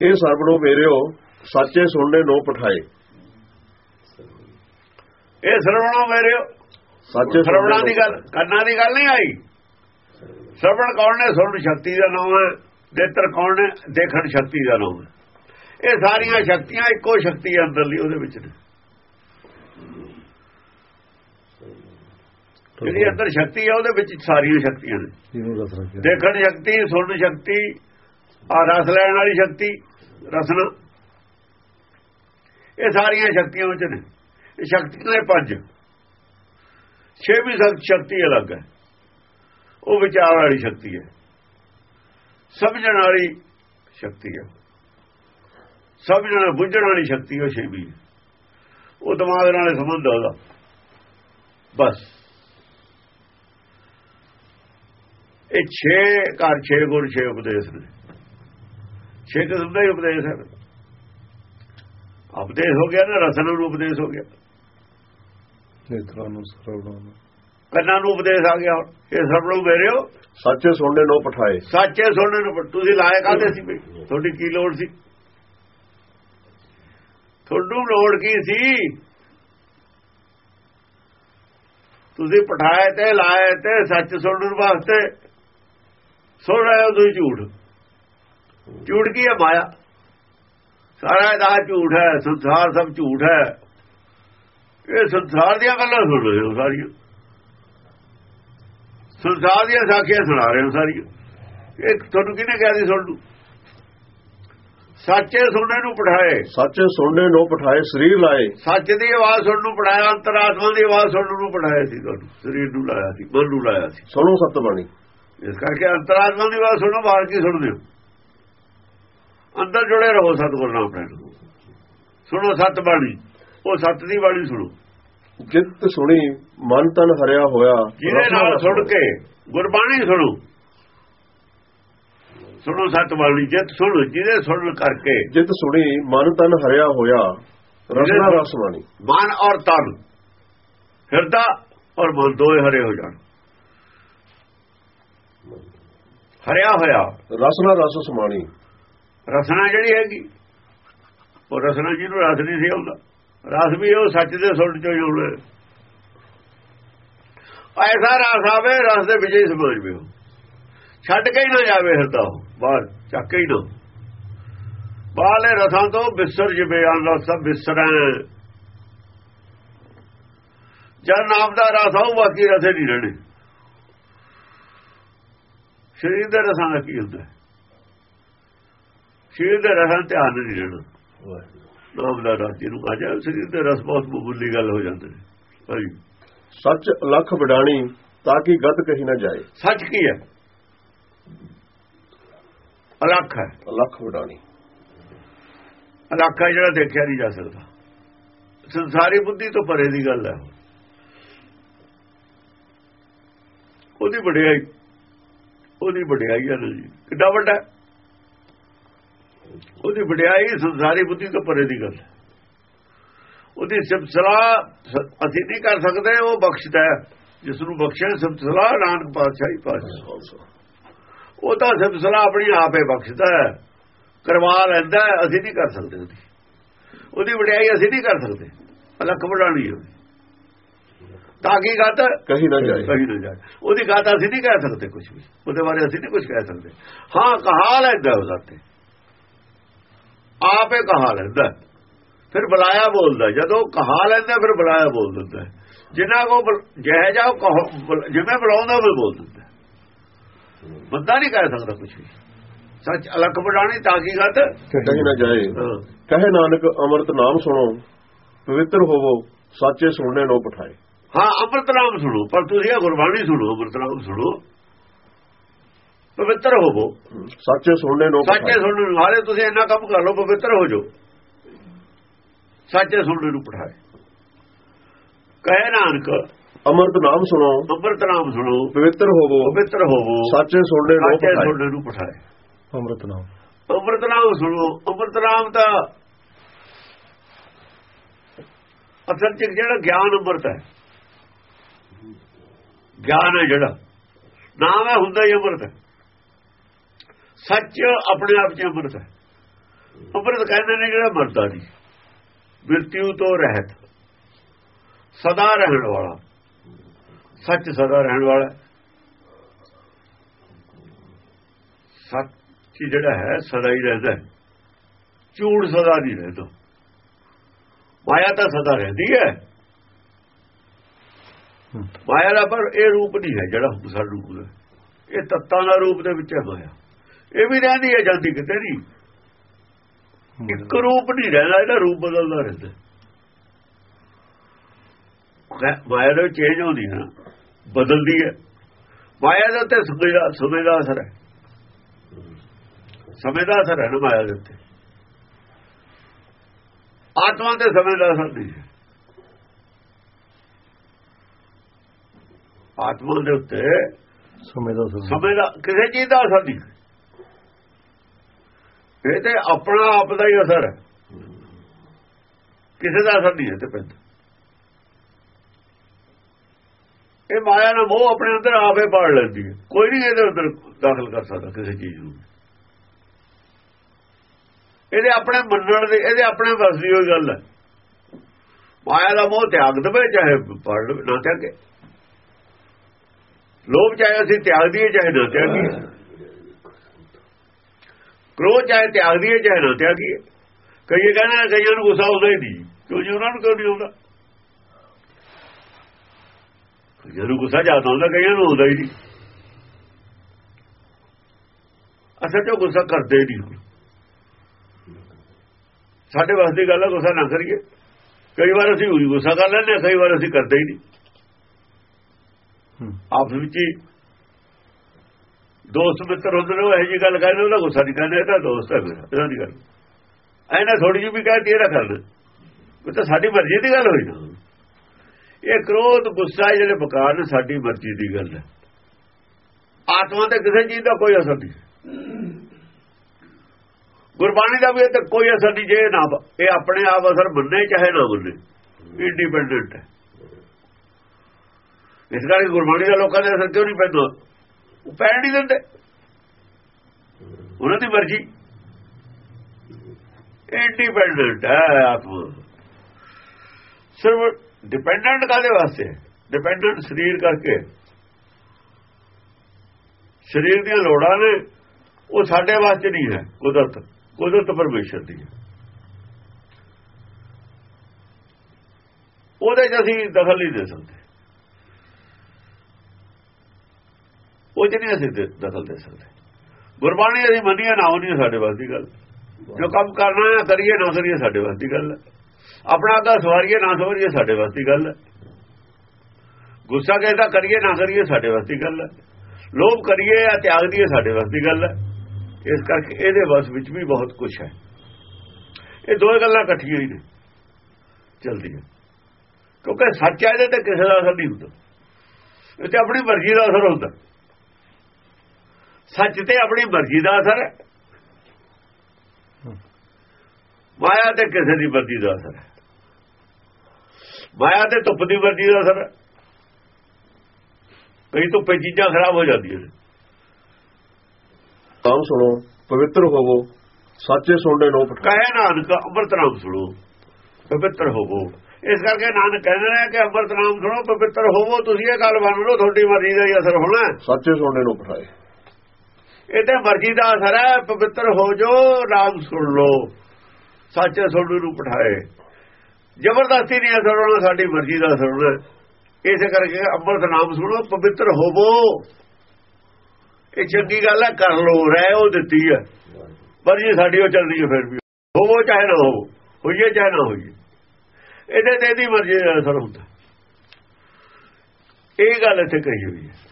ਇਹ ਸਰਬ ਨੂੰ ਮੇਰਿਓ ਸੱਚੇ ਸੁਣਨੇ ਨੋ ਪਠਾਏ। ਇਹ ਸਰਵਣੋਂ ਮੇਰੇ ਸੱਚੇ ਸਰਵਣਾਂ ਦੀ ਗੱਲ ਕੰਨਾਂ ਦੀ ਗੱਲ ਨਹੀਂ ਆਈ। ਸਰਵਣ ਕੌਣ ਨੇ? ਸੁਣਨ ਸ਼ਕਤੀ ਦਾ ਨਾਮ ਹੈ। ਨੇਤਰ ਕੌਣ ਨੇ? ਦੇਖਣ ਸ਼ਕਤੀ ਦਾ ਨਾਮ ਹੈ। ਇਹ ਸਾਰੀਆਂ ਸ਼ਕਤੀਆਂ ਇੱਕੋ ਸ਼ਕਤੀ ਹੈ ਅੰਦਰਲੀ ਉਹਦੇ ਵਿੱਚ ਨੇ। ਜਿਹੜੀ ਅੰਦਰ ਸ਼ਕਤੀ ਹੈ ਉਹਦੇ ਵਿੱਚ ਸਾਰੀਆਂ ਸ਼ਕਤੀਆਂ ਨੇ। ਦੇਖਣ ਸ਼ਕਤੀ ਸੁਣਨ ਸ਼ਕਤੀ ਆ ਰਸ ਲੈਣ ਵਾਲੀ ਸ਼ਕਤੀ ਰਸਨਾ। ਇਹ ਸਾਰੀਆਂ ਸ਼ਕਤੀਆਂ ਵਿੱਚ ਨੇ। ਇਹ ਸ਼ਕਤੀਆਂ ਨੇ ਪੰਜ। ਛੇਵੀਂ ਸ਼ਕਤੀ ਅਲੱਗ ਹੈ। ਉਹ ਵਿਚਾਰ ਵਾਲੀ ਸ਼ਕਤੀ ਹੈ। ਸਮਝਣ ਵਾਲੀ ਸ਼ਕਤੀ ਹੈ। ਸਮਝਣਾ, ਬੁੱਝਣ ਵਾਲੀ ਸ਼ਕਤੀ ਉਹ ਛੇਵੀਂ ਹੈ। ਉਹ ਦਿਮਾਗ ਨਾਲ ਸੰਬੰਧ ਉਹਦਾ। ਬਸ। ਇਹ 6 ਘਰ 6 ਗੁਰ 6 ਉਪਦੇਸ਼ ਨੇ। 6 ਕਿਸਮ ਦਾ ਹੀ ਉਪਦੇਸ਼ ਹੈ। ਉਪਦੇਸ਼ ਹੋ ਗਿਆ ਨਾ ਰਸਨ ਨੂੰ ਉਪਦੇਸ਼ ਹੋ ਗਿਆ। ਨੇਤਰਾਂ ਨੂੰ ਸਰਵਣਾ ਨੂੰ। ਕੰਨਾਂ ਨੂੰ ਉਪਦੇਸ਼ ਆ ਗਿਆ। ਇਹ ਸਭ ਨੂੰ ਮੇਰੇ ਹੋ? ਸੱਚੇ ਸੁਣਨੇ ਨੋ ਪਠਾਏ। ਸੱਚੇ ਸੁਣਨ ਨੂੰ ਤੁਸੀਂ ਲਾਇਕ ਆਦੇ ਸੀ ਬਈ ਤੁਹਾਡੀ ਕੀ ਲੋੜ ਸੀ? ਤੁਹਾਨੂੰ ਲੋੜ ਕੀ ਸੀ? ਤੁਸੀਂ ਪਠਾਏ ਤੇ ਲਾਏ ਤੇ ਸੱਚ ਸੁਣਨ ਵਾਸਤੇ ਸੁਣ ਰਹੇ ਹੋ ਤੁਸੀਂ ਝੂਠ। ਝੂਠ ਕੀ ਹੈ ਮਾਇਆ? ਸਾਰਾ ਦਾ ਝੂਠ ਹੈ ਸੰਸਾਰ ਸਭ ਝੂਠ ਹੈ। ਇਹ ਸੰਸਾਰ ਦੀਆਂ ਗੱਲਾਂ ਸੁਣ ਰਹੇ ਹੋ ਸਾਰੀਆਂ ਸੰਸਾਰ ਦੀਆਂ ਸਾਖੀਆਂ ਸੁਣਾ ਰਹੇ ਹੋ ਸਾਰੀਆਂ ਇਹ ਤੁਹਾਨੂੰ ਕਿਹਨੇ ਕਿਹਾ ਸੀ ਸੁਣ ਨੂੰ ਸੱਚੇ ਸੁਣਨੇ ਨੂੰ ਪੜਾਏ ਸੱਚੇ ਸੁਣਨੇ ਨੋ ਪਠਾਏ ਸਰੀਰ ਲਾਏ। ਸੱਚ ਦੀ ਆਵਾਜ਼ ਸੁਣਨ ਨੂੰ ਪੜਾਇਆ ਅੰਤਰਾਤਮਾ ਦੀ ਆਵਾਜ਼ ਸੁਣਨ ਨੂੰ ਪੜਾਇਆ ਸੀ ਤੁਹਾਨੂੰ। ਸਰੀਰ ਨੂੰ ਲਾਇਆ ਸੀ ਮਨ ਨੂੰ ਲਾਇਆ ਸੀ। ਸੁਣੋ ਸਤ ਬਾਣੀ। ਇਸ ਕਰਕੇ ਅੰਤਰਾਤਮਾ ਦੀ ਆਵਾਜ਼ ਸੁਣੋ ਬਾਹਰ ਕੀ ਸੁਣਦੇ ਹੋ? ਅੰਦਰ ਜੁੜੇ ਰਹੋ ਸਤਿਗੁਰੂ ਨਾਲ ਆਪਣੇ। ਸੁਣੋ ਸਤ ਬਾਣੀ। ਉਹ ਸਤ ਦੀ ਬਾਣੀ ਸੁਣੋ। ਜਿਤ ਸੁਣੀ ਮਨ ਤਨ ਹਰਿਆ ਹੋਇਆ ਜਿਹਦੇ ਨਾਲ ਸੁਣ ਕੇ ਗੁਰਬਾਣੀ ਸੁਣੋ। ਸੁਣੋ ਸਤ ਬਾਣੀ ਜਿਤ ਸੁਣ ਜਿਹਦੇ ਸੁਣ ਕਰਕੇ। ਜਿਤ ਸੁਣੀ ਮਨ ਤਨ ਹਰਿਆ ਹੋਇਆ ਰਸਨਾ ਰਸ ਬਾਣੀ ਮਨ ਔਰ ਤਨ। ਹਿਰਦਾ ਔਰ ਮਨ ਦੋਏ ਹਰੇ ਹੋ ਜਾਣ। ਹਰਿਆ ਹੋਇਆ। ਰਸਨਾ ਰਸ ਸਮਾਣੀ। ਰਸਨਾ ਜਿਹੜੀ ਹੈਗੀ ਉਹ ਰਸਨਾ ਜਿਹਨੂੰ ਰਸ ਨਹੀਂ ਸੀ ਆਉਂਦਾ। ਰਸ ਵੀ ਉਹ ਸੱਚ ਦੇ ਸੁੱਟ ਚੋਂ ਹੀ ਆਉਣਾ ਐਸਾ ਰਸ ਆਵੇ ਰਸ ਦੇ ਵਿੱਚ ਹੀ ਸਮਝ ਵਿੱਚ ਛੱਡ ਕੇ ਹੀ ਨਾ ਜਾਵੇ ਹਿਰਦਾ ਉਹ, ਬਾਹਰ ਚੱਕ ਕੇ ਹੀ ਨਾ। ਬਾਹਲੇ ਰਸਾਂ ਤੋਂ ਬਿਸਰ ਜਵੇ ਆਂਦਾ ਸਭ ਬਿਸਰਾਂ ਜਦ ਨਾਮ ਦਾ ਰਸ ਆਉ ਬਾਕੀ ਰਸੇ ਨਹੀਂ ਰਹਿਣੇ। ਸਰੀਰ ਦੇ ਰਸਾਂ ਦਾ ਕੀ ਹੁੰਦਾ? ਸਰੀਰ ਦੇ ਰਸਾਂ ਧਿਆਨ ਨਹੀਂ ਰਹਿਣਾ ਨਾਮ ਦਾ ਰਸ ਜਿਹਨੂੰ ਆ ਜਾਏ ਸਰੀਰ ਦੇ ਰਸ ਬਹੁਤ ਮਾਮੂਲੀ ਗੱਲ ਹੋ ਜਾਂਦੇ ਨੇ। ਹਾਂਜੀ ਸੱਚ ਅਲਖ ਵਡਾਣੀ ਤਾਂ ਕਿ ਗਤ ਕਹੀ ਨਾ ਜਾਏ। ਸੱਚ ਕੀ ਹੈ? ਅਲੱਖ ਹੈ। ਅਲਖ ਵਡਾਣੀ। ਅਲੱਖ ਹੈ ਜਿਹੜਾ ਦੇਖਿਆ ਨਹੀਂ ਜਾ ਸਕਦਾ। ਸੰਸਾਰੀ ਬੁੱਧੀ ਤੋਂ ਪਰੇ ਦੀ ਗੱਲ ਹੈ। ਉਹਦੀ ਵਡਿਆਈ ਉਹਦੀ ਵਡਿਆਈ ਹੈ ਜੀ। ਕਿੱਡਾ ਵੱਡਾ ਹੈ? ਉਹਦੀ ਵਡਿਆਈ ਸੰਸਾਰੀ ਬੁੱਧੀ ਤੋਂ ਪਰੇ ਦੀ ਗੱਲ ਹੈ। ਉਹਦੀ ਸਿਫਤਸਲਾ ਅਸੀਂ ਨਹੀਂ ਕਰ ਸਕਦੇ ਉਹ ਬਖਸ਼ਦਾ ਹੈ। ਜਿਸ ਨੂੰ ਬਖਸ਼ਿਆ ਸਿਫਤਸਲਾ ਨਾਨਕ ਪਾਤਸ਼ਾਹੀ ਪਾਤਸ਼ਾਹ। ਉਹ ਤਾਂ ਸਿਫਤਸਲਾ ਆਪਣੀ ਆਪੇ ਬਖਸ਼ਦਾ ਹੈ। ਕਰਵਾ ਲੈਂਦਾ ਹੈ, ਅਸੀਂ ਨਹੀਂ ਕਰ ਸਕਦੇ ਉਹਦੀ। ਉਹਦੀ ਵਡਿਆਈ ਅਸੀਂ ਨਹੀਂ ਕਰ ਸਕਦੇ। ਅਲੱਖ ਵਡਾਣੀ ਹੈ ਤਾਂ ਕੀ ਗਾਤ ਕਹੀ ਨਾ ਜਾਏ। ਕਹੀ ਨਾ ਜਾਏ। ਉਹਦੀ ਗਾਤ ਅਸੀਂ ਨਹੀਂ ਕਹਿ ਸਕਦੇ ਕੁਝ ਵੀ। ਉਹਦੇ ਬਾਰੇ ਅਸੀਂ ਨਹੀਂ ਕੁਝ ਕਹਿ ਸਕਦੇ। ਹਾਂ ਕਹਾ ਲੈਂਦਾ ਉਹਦਾ ਤੇ। ਆਪੇ ਕਹਾ ਲੈਂਦਾ। ਫਿਰ ਬੁਲਾਇਆ ਬੋਲਦਾ। ਜਦੋਂ ਕਹਾ ਲੈਂਦਾ ਫਿਰ ਬੁਲਾਇਆ ਬੋਲ ਦਿੰਦਾ। ਜਿਨ੍ਹਾਂ ਕੋ ਜਹ ਬੁਲ- ਜਿਵੇਂ ਬੁਲਾਉਂਦਾ ਉਹ ਬੋਲ ਦਿੰਦਾ। ਬੰਦਾ ਨਹੀਂ ਕਹਿ ਸਕਦਾ ਕੁਝ ਵੀ। ਸੱਚ ਅਲੱਖ ਵਡਾਣੀ ਤਾਂ ਕੀ ਗਾਤ ਕਹੀ ਨਾ ਜਾਏ। ਕਹੇ ਨਾਨਕ ਅੰਮ੍ਰਿਤ ਨਾਮ ਸੁਣੋ। ਪਵਿੱਤਰ ਹੋਵੋ ਸੱਚੇ ਸੁਣਨੇ ਨੋ ਪਠਾਏ। ਹਾਂ ਅੰਮ੍ਰਿਤ ਨਾਮ ਸੁਣੋ। ਪਰ ਤੁਸੀਂ ਇਹ ਗੁਰਬਾਣੀ ਸੁਣੋ ਅੰਮ੍ਰਿਤ ਨਾਮ ਸੁਣੋ। ਪਵਿੱਤਰ ਹੋਵੋ। ਸੱਚੇ ਸੁਣਨੇ ਨੋ ਸੱਚੇ ਸੁਣਨ ਨੂੰ ਹਾਲੇ ਤੁਸੀਂ ਇੰਨਾ ਕੰਮ ਕਰ ਲਓ ਪਵਿੱਤਰ ਹੋ ਜਾਓ। ਸੱਚੇ ਸੁਣਨ ਨੂੰ ਪਠਾਏ। ਕਹੇ ਨਾਨਕ ਅੰਮ੍ਰਿਤ ਨਾਮ ਸੁਣੋ। ਅੰਮ੍ਰਿਤ ਨਾਮ ਸੁਣੋ। ਪਵਿੱਤਰ ਹੋਵੋ। ਪਵਿੱਤਰ ਹੋਵੋ। ਸੱਚੇ ਸੁਣਨੇ ਨੋ ਸੱਚੇ ਸੁਣਨ ਨੂੰ ਪਠਾਏ। ਅੰਮ੍ਰਿਤ ਨਾਮ। ਅੰਮ੍ਰਿਤ ਨਾਮ ਸੁਣੋ। ਅੰਮ੍ਰਿਤ ਨਾਮ ਦਾ ਅਸਲ ਚ ਜਿਹੜਾ ਗਿਆਨ ਅੰਮ੍ਰਿਤ ਹੈ। ਗਿਆਨ ਹੈ ਜਿਹੜਾ। ਨਾਮ ਹੈ ਹੁੰਦਾ ਹੀ ਅੰਮ੍ਰਿਤ। ਹੈ ਸੱਚ ਆਪਣੇ ਆਪ ਚ ਅੰਮ੍ਰਿਤ ਹੈ ਅੰਮ੍ਰਿਤ ਕਹਿੰਦੇ ਨੇ ਜਿਹੜਾ ਮਰਦਾ ਨਹੀਂ ਮ੍ਰਿਤਿਉ ਤੋਂ ਰਹਿਤ ਸਦਾ ਰਹਿਣ ਵਾਲਾ ਸੱਚ ਸਦਾ ਰਹਿਣ ਵਾਲਾ ਸੱਚ ਜਿਹੜਾ ਹੈ ਸਦਾ ਹੀ ਰਹਿੰਦਾ ਹੈ। ਝੂਠ ਸਦਾ ਨਹੀਂ ਰਹਿੰਦਾ ਮਾਇਆ ਤਾਂ ਸਦਾ ਰਹਿੰਦੀ ਹੈ। ਮਾਇਆ ਦਾ ਪਰ ਇਹ ਰੂਪ ਨਹੀਂ ਹੈ ਜਿਹੜਾ ਸਾਨੂੰ ਕੋਲ ਹੈ। ਇਹ ਤੱਤਾਂ ਦਾ ਰੂਪ ਦੇ ਵਿੱਚ ਹੈ ਮਾਇਆ ਇਹ ਵੀ ਰਹਿੰਦੀ ਹੈ ਜਾਂਦੀ ਕਿਤੇ ਨਹੀਂ। ਇੱਕ ਰੂਪ ਨਹੀਂ ਰਹਿੰਦਾ ਇਹਦਾ ਰੂਪ ਬਦਲਦਾ ਰਹਿੰਦਾ। ਮਾਇਆ ਦੇ ਚੇਂਜ ਹੁੰਦੀ ਹੈ ਬਦਲਦੀ ਹੈ। ਮਾਇਆ ਦੇ ਉੱਤੇ ਸਮੇਂ ਦਾ ਸਮੇਂ ਦਾ ਅਸਰ ਹੈ। ਸਮੇਂ ਦਾ ਅਸਰ ਹੈ ਨਾ ਮਾਇਆ ਦੇ ਉੱਤੇ। ਆਤਮਾ ਤੇ ਸਮੇਂ ਦਾ ਅਸਰ ਨਹੀਂ ਹੈ। ਆਤਮਾ ਦੇ ਉੱਤੇ ਸਮੇਂ ਦਾ ਸਮੇਂ ਦਾ ਕਿਸੇ ਚੀਜ਼ ਦਾ ਅਸਰ ਨਹੀਂ। ਇਹ ਤੇ ਆਪਣਾ ਆਪ ਦਾ ਹੀ ਅਸਰ ਹੈ। ਕਿਸੇ ਦਾ ਅਸਰ ਨਹੀਂ ਹੈ ਤੇ ਪੈਂਦਾ ਇਹ ਮਾਇਆ ਨਾਲ ਮੋਹ ਆਪਣੇ ਅੰਦਰ ਆਪੇ ਪਾੜ ਲੈਂਦੀ ਹੈ। ਕੋਈ ਨਹੀਂ ਇਹਦੇ ਅੰਦਰ ਦਾਖਲ ਕਰ ਸਕਦਾ ਕਿਸੇ ਚੀਜ਼ ਨੂੰ। ਇਹਦੇ ਆਪਣੇ ਮੰਨਣ ਦੇ, ਇਹਦੇ ਆਪਣੇ ਵਸ ਦੀ ਹੋਈ ਗੱਲ ਹੈ। ਮਾਇਆ ਦਾ ਮੋਹ ਤਿਆਗ ਦੇਵੇ, ਚਾਹੇ ਪੜ ਨਾ ਤਿਆਗੇ। ਲੋਭ ਚਾਹੇ ਅਸੀਂ ਤਿਆਗ ਦਈਏ ਚਾਹੇ ਨਾ ਤਿਆਗੀਏ। ਕ੍ਰੋਧ ਚਾਹੇ ਤਿਆਗ ਦਈਏ ਚਾਹੇ ਨਾ ਤਿਆਗੀਏ ਕਈ ਕਹਿੰਦੇ ਕਈਆਂ ਨੂੰ ਗੁੱਸਾ ਆਉਂਦਾ ਹੀ ਨਹੀਂ। ਕਿਉਂ ਜੀ ਉਹਨਾਂ ਨੂੰ ਕਿਉਂ ਨਹੀਂ ਆਉਂਦਾ? ਕਈਆਂ ਨੂੰ ਗੁੱਸਾ ਜ਼ਿਆਦਾ ਆਉਂਦਾ ਕਈਆਂ ਨੂੰ ਆਉਂਦਾ ਹੀ ਨਹੀਂ। 'ਚ ਉਹ ਗੁੱਸਾ ਕਰਦੇ ਨਹੀਂ। ਸਾਡੇ ਵਾਸਤੇ ਗੱਲ ਹੈ ਗੁੱਸਾ ਨਾ ਕਰੀਏ। ਕਈ ਵਾਰ ਅਸੀਂ ਉਹੀ ਗੁੱਸਾ ਕਰ ਲੈਂਦੇ ਹਾਂ ਕਈ ਵਾਰ ਅਸੀਂ ਕਰਦੇ ਹੀ ਨਹੀਂ। ਹੂੰ। ਆਪਸ ਵਿੱਚ ਹੀ ਦੋਸਤ ਮਿੱਤਰ ਹੁੰਦੇ ਨੇ, ਉਹ ਇਹੋ ਜਿਹੀ ਗੱਲ ਕਹਿੰਦੇ ਉਹਦਾ ਗੁੱਸਾ ਨਹੀਂ ਕਹਿੰਦੇ ਇਹਦਾ ਦੋਸਤ ਹੈ ਮੇਰਾ ਇਹਦਾ ਨਹੀਂ ਗੱਲ। ਐਨਾ ਥੋੜੀ ਜਿਹੀ ਵੀ ਕਹਿਤੀ ਇਹਦਾ ਕਰਨਾ ਉਹ ਤਾਂ ਸਾਡੀ ਮਰਜ਼ੀ ਦੀ ਗੱਲ ਹੋਈ ਨਾ। ਇਹ ਕ੍ਰੋਧ, ਗੁੱਸਾ ਜਿਹੜੇ ਬਕਾਰ ਨੇ, ਸਾਡੀ ਮਰਜ਼ੀ ਦੀ ਗੱਲ ਹੈ। ਆਤਮਾ ਤੇ ਕਿਸੇ ਚੀਜ਼ ਦਾ ਕੋਈ ਅਸਰ ਨਹੀਂ। ਗੁਰਬਾਣੀ ਦਾ ਵੀ ਇਹ ਤਾਂ ਕੋਈ ਅਸਰ ਨਹੀਂ, ਜੇ ਨਾ ਇਹ ਆਪਣੇ ਆਪ ਅਸਰ ਮੰਨੇ, ਚਾਹੇ ਨਾ ਮੰਨੇ ਇੰਡੀਪੈਂਡੈਂਟ ਹੈ। ਇਸ ਕਰਕੇ ਗੁਰਬਾਣੀ ਦਾ ਲੋਕਾਂ ਦੇ ਅਸਰ ਕਿਉਂ ਨਹੀਂ ਪੈਂਦਾ? ਉਹ ਪੈਣ ਨਹੀਂ ਦਿੰਦੇ। ਉਹਨਾਂ ਦੀ ਮਰਜ਼ੀ। ਇੰਡੀਪੈਂਡੈਂਟ ਹੈ ਆਤਮਾ। ਸਿਰਫ ਡਿਪੈਂਡੈਂਟ ਕਾਦੇ ਵਾਸਤੇ? ਡਿਪੈਂਡੈਂਟ ਸਰੀਰ ਕਰਕੇ। ਸਰੀਰ ਦੀਆਂ ਲੋੜਾਂ ਨੇ, ਉਹ ਸਾਡੇ ਵਾਸਤੇ ਨਹੀਂ ਹੈ, ਕੁਦਰਤ। ਕੁਦਰਤ ਪਰਮੇਸ਼ਰ ਦੀ ਹੈ। ਉਹਦੇ 'ਚ ਅਸੀਂ ਦਖਲ ਨਹੀਂ ਦੇ ਸਕਦੇ। ਉਹ 'ਚ ਨਹੀਂ ਅਸੀਂ ਦਖਲ ਦੇ ਸਕਦੇ। ਗੁਰਬਾਣੀ ਅਸੀਂ ਮੰਨੀਏ, ਨਾ ਮੰਨੀਏ, ਸਾਡੇ ਵਾਸਤੇ ਗੱਲ ਜੋ ਕੰਮ ਕਰਨਾ ਹੈ, ਕਰੀਏ, ਨਾ ਕਰੀਏ, ਸਾਡੇ ਵਾਸਤੇ ਗੱਲ ਹੈ। ਆਪਣਾ ਅੱਗਾ ਸਵਾਰੀਏ, ਨਾ ਸਵਾਰੀਏ, ਸਾਡੇ ਵਾਸਤੇ ਗੱਲ ਹੈ। ਗੁੱਸਾ ਕਹਿੰਦਾ ਕਰੀਏ, ਨਾ ਕਰੀਏ, ਸਾਡੇ ਵਾਸਤੇ ਗੱਲ ਹੈ। ਲੋਭ ਕਰੀਏ ਜਾਂ ਤਿਆਗ ਦੀਏ ਸਾਡੇ ਵਾਸਤੇ ਗੱਲ ਹੈ। ਇਸ ਕਰਕੇ ਇਹਦੇ ਵਸ ਵਿੱਚ ਵੀ ਬਹੁਤ ਕੁਝ ਹੈ। ਇਹ ਦੋਏ ਗੱਲਾਂ ਇਕੱਠੀਆਂ ਹੀ ਨੇ। ਚਲਦੀਆਂ। ਕਿਉਂਕਿ ਸੱਚ ਹੈ ਇਹਦੇ ਤੇ ਕਿਸੇ ਦਾ ਅਸਰ ਨਹੀਂ ਹੁੰਦਾ। ਇਹ ਤੇ ਆਪਣੀ ਮਰਜ਼ੀ ਦਾ ਅਸਰ ਹੁੰਦਾ। ਸੱਚ ਤੇ ਆਪਣੀ ਮਰਜ਼ੀ ਦਾ ਅਸਰ ਹੈ। ਮਾਇਆ ਤੇ ਕਿਸੇ ਦੀ ਮਰਜ਼ੀ ਦਾ ਅਸਰ ਹੈ। ਮਾਇਆ ਤੇ ਧੁੱਪ ਦੀ ਮਰਜ਼ੀ ਦਾ ਅਸਰ ਹੈ। ਕਈ ਧੁੱਪੇ ਚੀਜ਼ਾਂ ਖਰਾਬ ਹੋ ਜਾਂਦੀਆਂ ਨੇ। ਨਾਮ ਸੁਣੋ ਪਵਿੱਤਰ ਹੋਵੋ ਸੱਚੇ ਸੁਣਨੇ ਨੂੰ ਪਠਾਏ ਕਹੇ ਨਾਨਕ ਅੰਮ੍ਰਿਤ ਨਾਮ ਸੁਣੋ ਪਵਿੱਤਰ ਹੋਵੋ। ਇਸ ਕਰਕੇ ਨਾਨਕ ਕਹਿੰਦੇ ਨੇ ਕਿ ਅੰਮ੍ਰਿਤ ਨਾਮ ਸੁਣੋ ਪਵਿੱਤਰ ਹੋਵੋ। ਤੁਸੀਂ ਇਹ ਗੱਲ ਮੰਨ ਲਓ ਤੁਹਾਡੀ ਮਰਜ਼ੀ ਦਾ ਹੀ ਅਸਰ ਹੋਣਾ। ਸੱਚੇ ਸੁਣਨੇ ਨੂੰ ਪਠਾਏ ਇਹ ਤੇ ਮਰਜ਼ੀ ਦਾ ਅਸਰ ਹੈ, ਪਵਿੱਤਰ ਹੋ ਜੋ ਨਾਮ ਸੁਣ ਲਓ। ਸੱਚ ਸੋਡੂ ਨੂੰ ਪਠਾਏ ਜ਼ਬਰਦਸਤੀ ਨਹੀਂ ਅਸਰ ਹੋਣਾ ਸਾਡੀ ਮਰਜ਼ੀ ਦਾ ਅਸਰ ਹੋਣਾ ਇਸੇ ਕਰਕੇ ਅੰਮ੍ਰਿਤ ਨਾਮ ਸੁਣੋ, ਪਵਿੱਤਰ ਹੋਵੋ। ਇਹ ਚੰਗੀ ਗੱਲ ਹੈ, ਕਰ ਲੋ ਰਹਿ ਉਹ ਦਿੱਤੀ ਹੈ। ਪਰ ਜੀ ਸਾਡੀ ਉਹ ਚੱਲਦੀ ਹੈ ਫਿਰ ਵੀ। ਹੋਵੋ ਚਾਹੇ ਨਾ ਹੋਵੋ, ਹੋਈਏ ਚਾਹੇ ਨਾ ਹੋਈਏ। ਇਹਦੇ ਤੇ ਇਹਦੀ ਮਰਜ਼ੀ ਦਾ ਅਸਰ ਹੁੰਦਾ। ਇਹ ਗੱਲ ਇੱਥੇ ਕਹੀ ਹੋਈ ਹੈ।